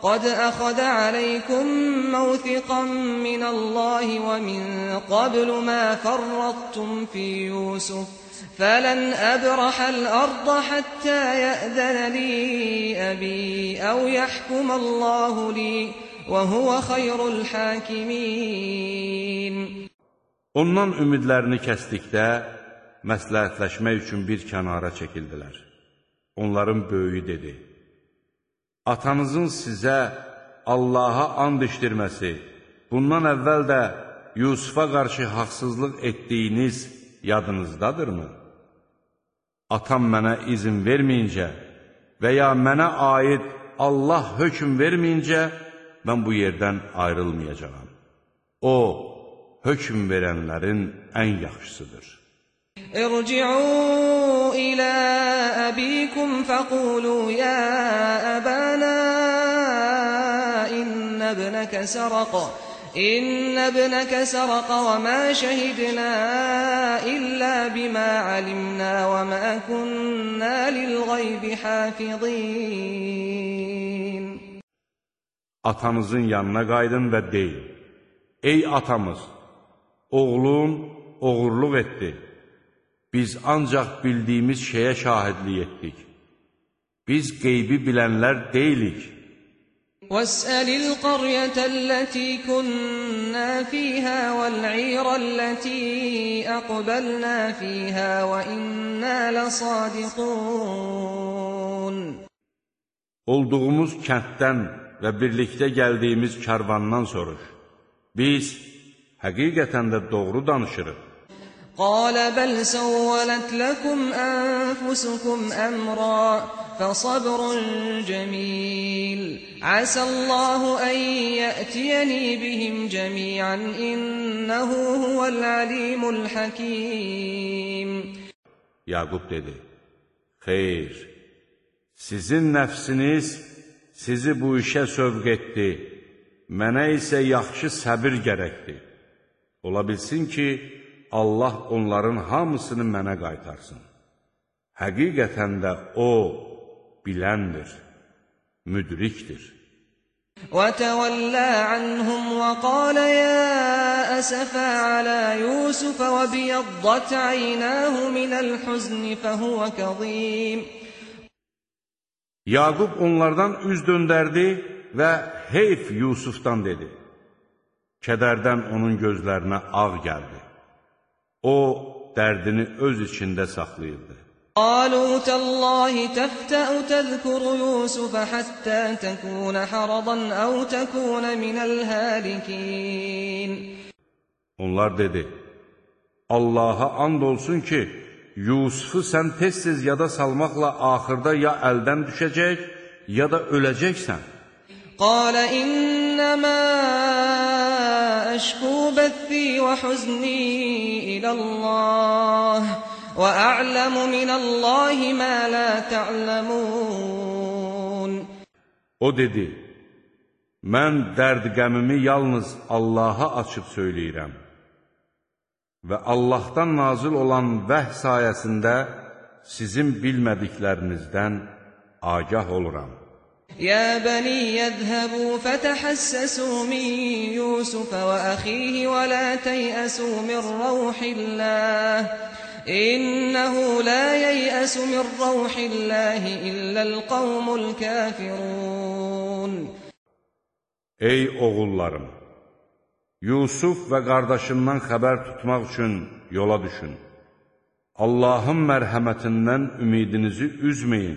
قد أخذ عليكم موثقا من الله ومن قبل ما فرطتم في يوسف. فلن أبرح الأرض حتى يأذن لي أبي أو يحكم الله لي وهو خير الحاكمين. Ondan ümidlərini kəsdikdə, məsləhətləşmək üçün bir kənara çəkildilər. Onların böyüyü dedi, Atanızın sizə Allaha and işdirməsi, bundan əvvəl də Yusufa qarşı haqsızlıq etdiyiniz yadınızdadırmı? Atam mənə izin verməyincə və ya mənə aid Allah hökm verməyincə, mən bu yerdən ayrılmayacağam. O, hökm verənlərin ən yaxşısıdır. ارجعوا إلى أبيكم فقولوا يا أبانا إن ابنك سرق إن ابنك سرق وما شهدنا إلا بما علمنا وما كنا للغيب حافظين Atanızın yanına qaydın və deyin, Ey atamız! Oğlun oğurluq etdi. Biz ancaq bildiyimiz şeyə şahidlik etdik. Biz qeybi bilənlər deyilik. واسأل القرية التي كنا فيها والعير التي أقبلنا فيها وإنا لصادقون Olduğumuz kənddən və birlikdə gəldiyimiz karvandan soruş. Biz həqiqətən də doğru danışırıq. قال بل سولت لكم أنفسكم أمرا فصبر جميل عسى الله أن يأتيني بهم جميعا إنه هو العليم الحكيم Yaqub dedi, Xeyr, sizin nəfsiniz sizi bu işə sövq etdi, mənə isə yaxşı səbir gərəkdir. Ola bilsin ki, Allah onların hamısını mənə qaytarsın. Həqiqətən də O biləndir, müdrikdir. وتولى عنهم وقال يا أسفا على يوسف وابيضت عيناه من الحزن فهو كظيم Yaqub onlardan üz döndərdi və heyf Yusufdan dedi. Kədərdən onun gözlərinə ağ gəldi. O, dərdini öz içində saxlayırdı. قالوا تالله تفتأ تذكر يوسف حتى تكون حرضا أو تكون من الهالكين Onlar dedi, Allaha and olsun ki, Yusufu sən tez-tez yada salmaqla axırda ya əldən düşəcək, ya da öləcəksən. قال إنما أشكو بثي وحزني إلى الله وأعلم من الله ما لا تعلمون O dedi, mən dərd-qəmimi yalnız Allaha açıb söyləyirəm və Allahdan nazil olan vəh sayəsində sizin bilmədiklərinizdən agah oluram. يا بني يذهبوا فتحسسوا من يوسف وأخيه ولا تيأسوا من روح الله إنه لا ييأس من روح الله إلا القوم الكافرون Ey oğullarım! Yusuf və qardaşından xəbər tutmaq üçün yola düşün. Allahın mərhəmətindən ümidinizi üzməyin.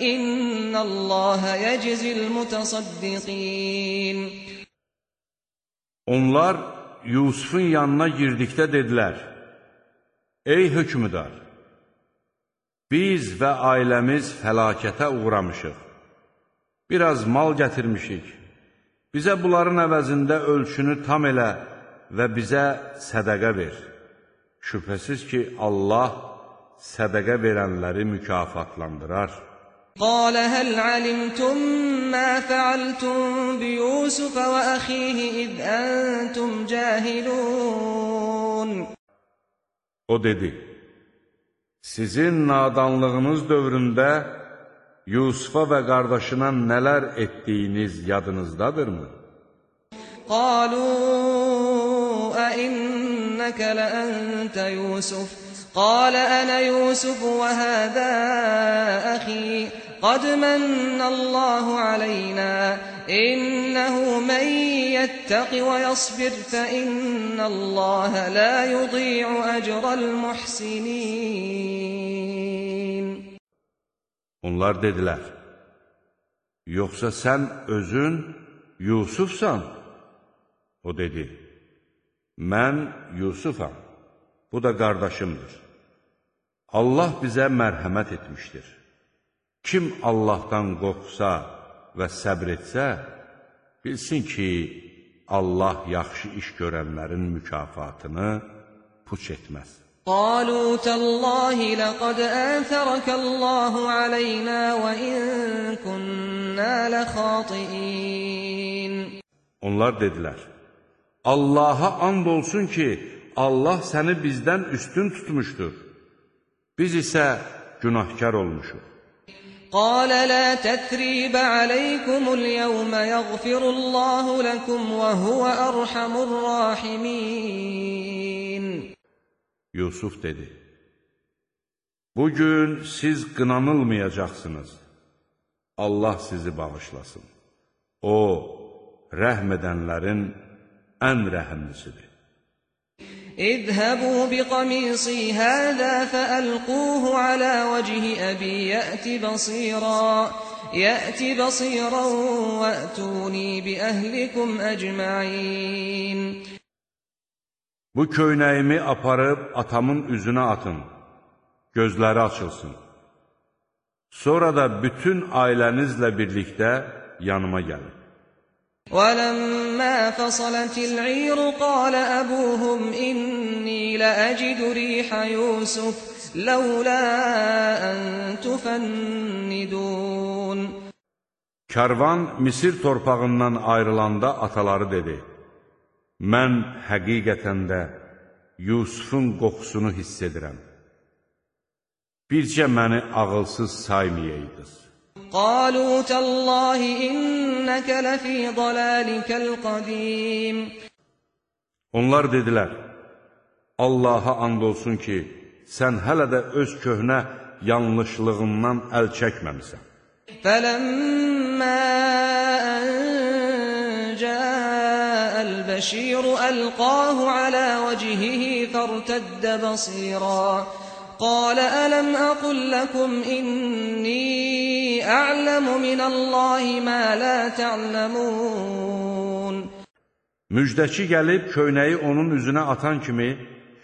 إن الله يجزي المتصدقين Onlar Yusufun yanına girdikdə dedilər, Ey hökmüdar! Biz və ailəmiz fəlakətə uğramışıq. Biraz mal gətirmişik. Bizə bunların əvəzində ölçünü tam elə və bizə sədəqə ver. Şübhəsiz ki, Allah sədəqə verənləri mükafatlandırar. قال هل علمتم ما فعلتم بيوسف وأخيه إذ أنتم جاهلون O dedi, sizin nadanlığınız dövründə Yusufa və qardaşına nələr etdiyiniz yadınızdadırmı? قالوا أئنك لأنت يوسف قال أنا يوسف وهذا أخي قد من الله علينا إنه من يتق ويصبر فإن الله لا يضيع أجر المحسنين Onlar dedilər, yoxsa sən özün Yusufsan? O dedi, mən Yusufam, bu da qardaşımdır. Allah bizə mərhəmət etmişdir. Kim Allahdan qorxsa və səbr etsə, bilsin ki, Allah yaxşı iş görənlərin mükafatını puç etməz. قالوا تالله لقد آثرك الله علينا وإن كنا لخاطئين Onlar dedilər, Allaha and olsun ki, Allah səni bizdən üstün tutmuşdur. Biz isə günahkar olmuşuq. قال لا تثريب عليكم اليوم يغفر الله لكم وهو أرحم الراحمين Yusuf dedi, Bugün siz qınanılmayacaqsınız. Allah sizi bağışlasın. O, rəhm edənlərin ən rəhimlisidir. اذهبوا بقميصي هذا فألقوه على وجه أبي يأت بصيرا يأت بصيرا وأتوني بأهلكم أجمعين Bu köynəyimi aparıb atamın üzünə atın, gözləri açılsın. Sonra da bütün ailənizlə birlikdə yanıma gəlin. ولما فصلت العير قال أبوهم إني لأجد ريح يوسف لولا أن تفندون Karvan Misir torpağından ayrılanda ataları dedi, Mən həqiqətən də Yusufun qoxusunu hiss edirəm. Bircə məni ağılsız saymayaydınız. قالوا تالله إنك لفي ضلالك القديم Onlar dedilər, Allaha and olsun ki, sən hələ də öz köhnə yanlışlığından əl çəkməmisən. جاء البشير ألقاه على وجهه فارتد بصيرا قال ألم أقل لكم إني أعلم من الله ما لا تعلمون Müjdəçi gəlib köynəyi onun üzünə atan kimi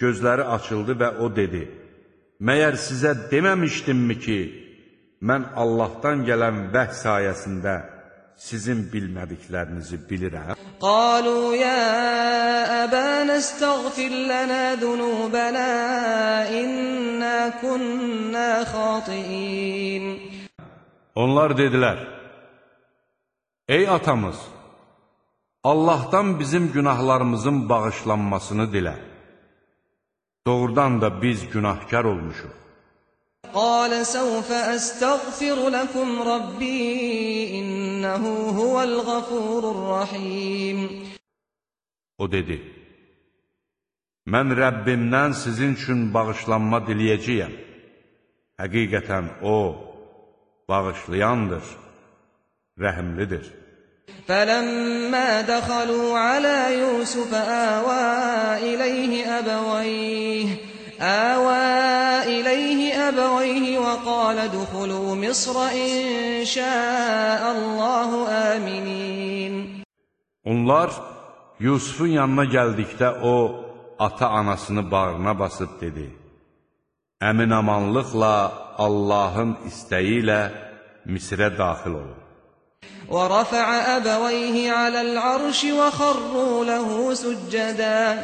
gözləri açıldı və o dedi, Məyər sizə deməmişdimmi ki, mən Allahdan gələn vəh sayəsində sizin bilmədiklərinizi bilirəm? قالوا يا أبانا استغفر لنا ذنوبنا إنا كنا خاطئين Onlar dedilər, Ey atamız, Allahdan bizim günahlarımızın bağışlanmasını dilə. Doğrudan da biz günahkar olmuşuq. قال سوف أستغفر لكم ربي إنه هو الغفور الرحيم O dedi, Mən Rəbbimdən sizin üçün bağışlanma diləyəcəyəm. Həqiqətən O, bağışlayandır, rəhimlidir. فلما دخلوا على يوسف آوى إليه أبويه آوى إليه أبويه وقال ادخلوا مصر إن شاء الله آمنين Onlar Yusufun yanına gəldikdə o, ata-anasını bağrına basıb dedi, Əminamanlıqla Allahın istəyi ilə Misrə daxil olun. ورفع أبويه على العرش وخروا له سجدا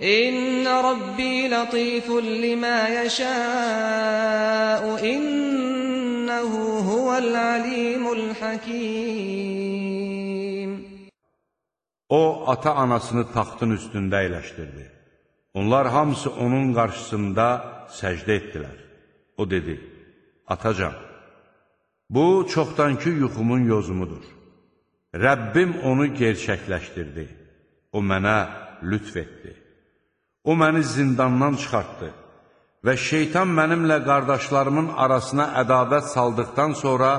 İnne Rabbi latifun lima yeşâ'u innehu huvel alimul hakim. O, ata-anasını taxtın üstündə əyləşdirdi. Onlar hamısı onun qarşısında səcdə etdilər. O dedi, Atacan, bu çoxdankı yuxumun yozumudur. Rəbbim onu gerçəkləşdirdi. O mənə lütf etdi. O məni zindandan çıxartdı və şeytan mənimlə qardaşlarımın arasına ədavət saldıqdan sonra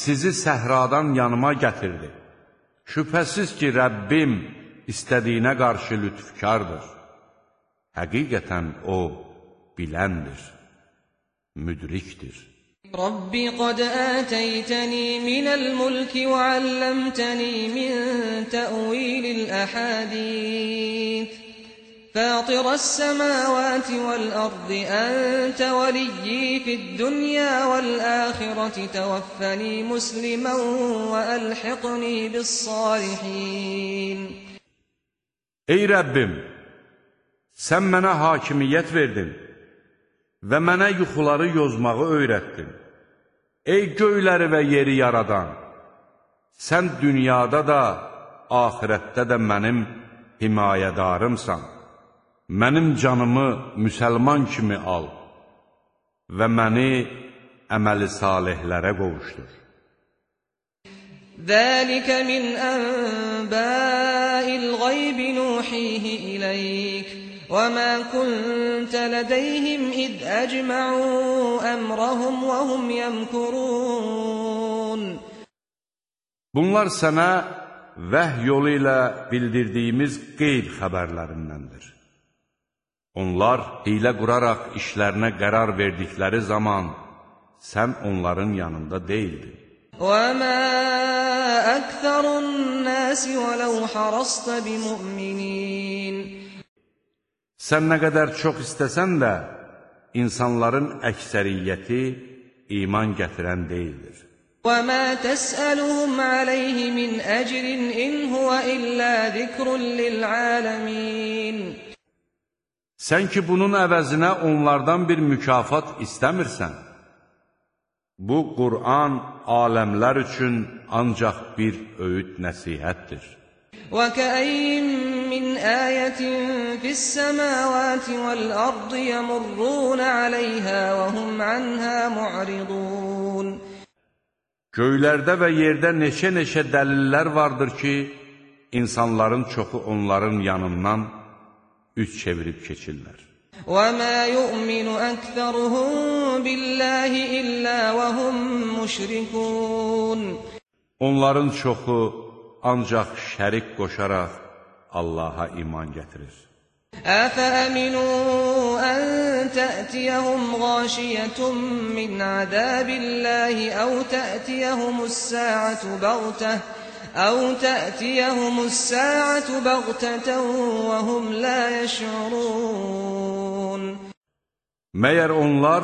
sizi səhradan yanıma gətirdi. Şübhəsiz ki, Rəbbim istədiyinə qarşı lütfkardır. Həqiqətən O biləndir, müdrikdir. Rabbi qad ətəytəni minəl mülki və əlləmtəni min təvilil əhədith. فاطر السماوات والأرض أنت وليي في الدنيا والآخرة توفني مسلما وألحقني بالصالحين Ey Rəbbim, sən mənə hakimiyyət verdin və mənə yuxuları yozmağı öyrətdin. Ey göyləri və yeri yaradan, sən dünyada da, ahirətdə də mənim himayədarımsan. mənim canımı müsəlman kimi al və məni əməli salihlərə qovuşdur. Zəlikə min ənbəil qaybi nuhihi iləyik və mə kuntə lədəyhim id əcməu əmrəhum və hum yəmkurun. Bunlar sənə vəh yolu ilə bildirdiyimiz qeyb xəbərlərindəndir. Onlar hilə quraraq işlərinə qərar verdikləri zaman sən onların yanında deyildin. وما أكثر الناس ولو حرصت بمؤمنين Sən nə qədər çox istəsən də, insanların əksəriyyəti iman gətirən deyildir. وَمَا تَسْأَلُهُمْ عَلَيْهِ مِنْ أَجْرٍ إِنْ هُوَ إِلَّا ذِكْرٌ لِلْعَالَمِينَ Sən ki, bunun əvəzinə onlardan bir mükafat istəmirsən, bu Qur'an aləmlər üçün ancaq bir öyüd nəsihətdir. وَكَأَيِّن مِّنْ آيَةٍ فِي السَّمَاوَاتِ وَالْأَرْضِ يَمُرُّونَ عَلَيْهَا وَهُمْ عَنْهَا مُعْرِضُونَ Göylərdə və yerdə neçə-neçə dəlillər vardır ki, insanların çoxu onların yanından üç çevirib keçirlər. وَمَا يُؤْمِنُ أَكْثَرُهُم بِاللَّهِ إِلَّا وَهُم مُّشْرِكُونَ Onların çoxu ancaq şərik qoşaraq Allaha iman gətirir. أَفَأَمِنُوا أَن تَأْتِيَهُمْ غَاشِيَةٌ مِّنْ عَذَابِ اللَّهِ أَوْ تَأْتِيَهُمُ السَّاعَةُ بَغْتَةً أَوْ تَأْتِيَهُمُ السَّاعَةُ بَغْتَةً وَهُمْ لَا يَشْعُرُونَ Məyər onlar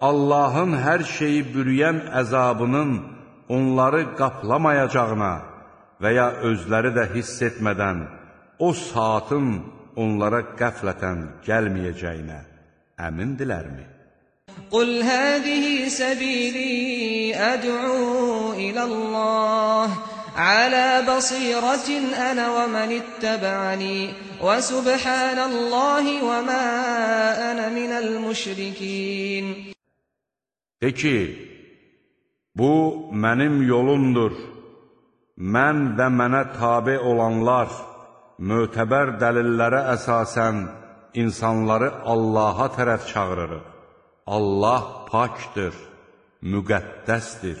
Allahın hər şeyi bürüyən əzabının onları qaplamayacağına və ya özləri də hiss etmədən o saatın onlara qəflətən gəlməyəcəyinə əmindilərmi? قُلْ هَٰذِهِ سَبِيلِي أَدْعُو إِلَى اللَّهِ عَلَىٰ بَصِيرَةٍ أَنَا وَمَنِ اتَّبَعَنِي وَسُبْحَانَ اللَّهِ وَمَا أَنَا مِنَ الْمُشْرِكِينَ De ki, bu mənim yolumdur. Mən və mənə tabe olanlar, mötəbər dəlillərə əsasən insanları Allaha tərəf çağırırıq. Allah pakdır, müqəddəsdir.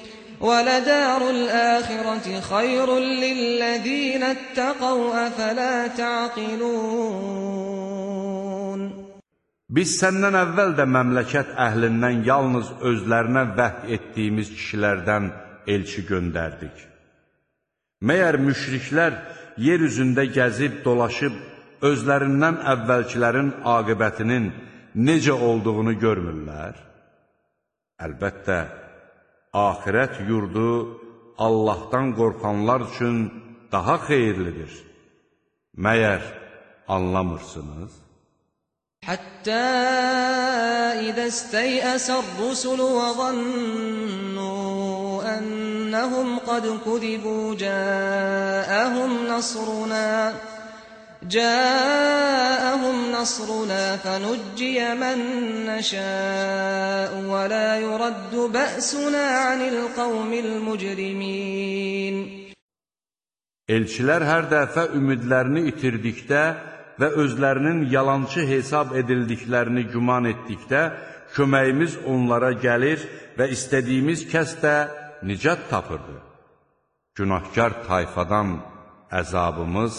وَلَدَارُ الْآخِرَةِ خَيْرٌ لِّلَّذِينَ اتَّقَوْا ۗ أَفَلَا تَعْقِلُونَ Biz səndən əvvəl də məmləkət əhlindən yalnız özlərinə vəhy etdiyimiz kişilərdən elçi göndərdik. Məyər müşriklər yer üzündə gəzib, dolaşıb, özlərindən əvvəlkilərin aqibətinin necə olduğunu görmürlər? Əlbəttə, axirət yurdu Allahdan qorxanlar üçün daha xeyirlidir. Məyər anlamırsınız? Hətta idə istəyəsər rusulu və zannu ənnəhum qad kudibu cəəhum nasrunə جاءهم نصرنا فنجي من نشاء ولا يرد بأسنا عن القوم المجرمين Elçilər hər dəfə ümidlərini itirdikdə və özlərinin yalançı hesab edildiklərini güman etdikdə, köməyimiz onlara gəlir və istədiyimiz kəs də nicat tapırdı. Günahkar tayfadan əzabımız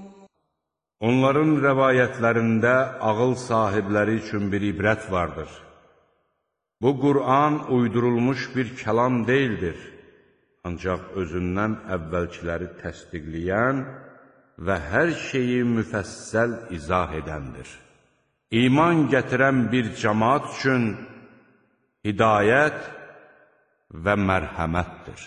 Onların rəvayətlərində ağıl sahibləri üçün bir ibrət vardır. Bu Qur'an uydurulmuş bir kəlam deyildir, ancaq özündən əvvəlkiləri təsdiqləyən və hər şeyi müfəssəl izah edəndir. İman gətirən bir cəmaat üçün hidayət və mərhəmətdir.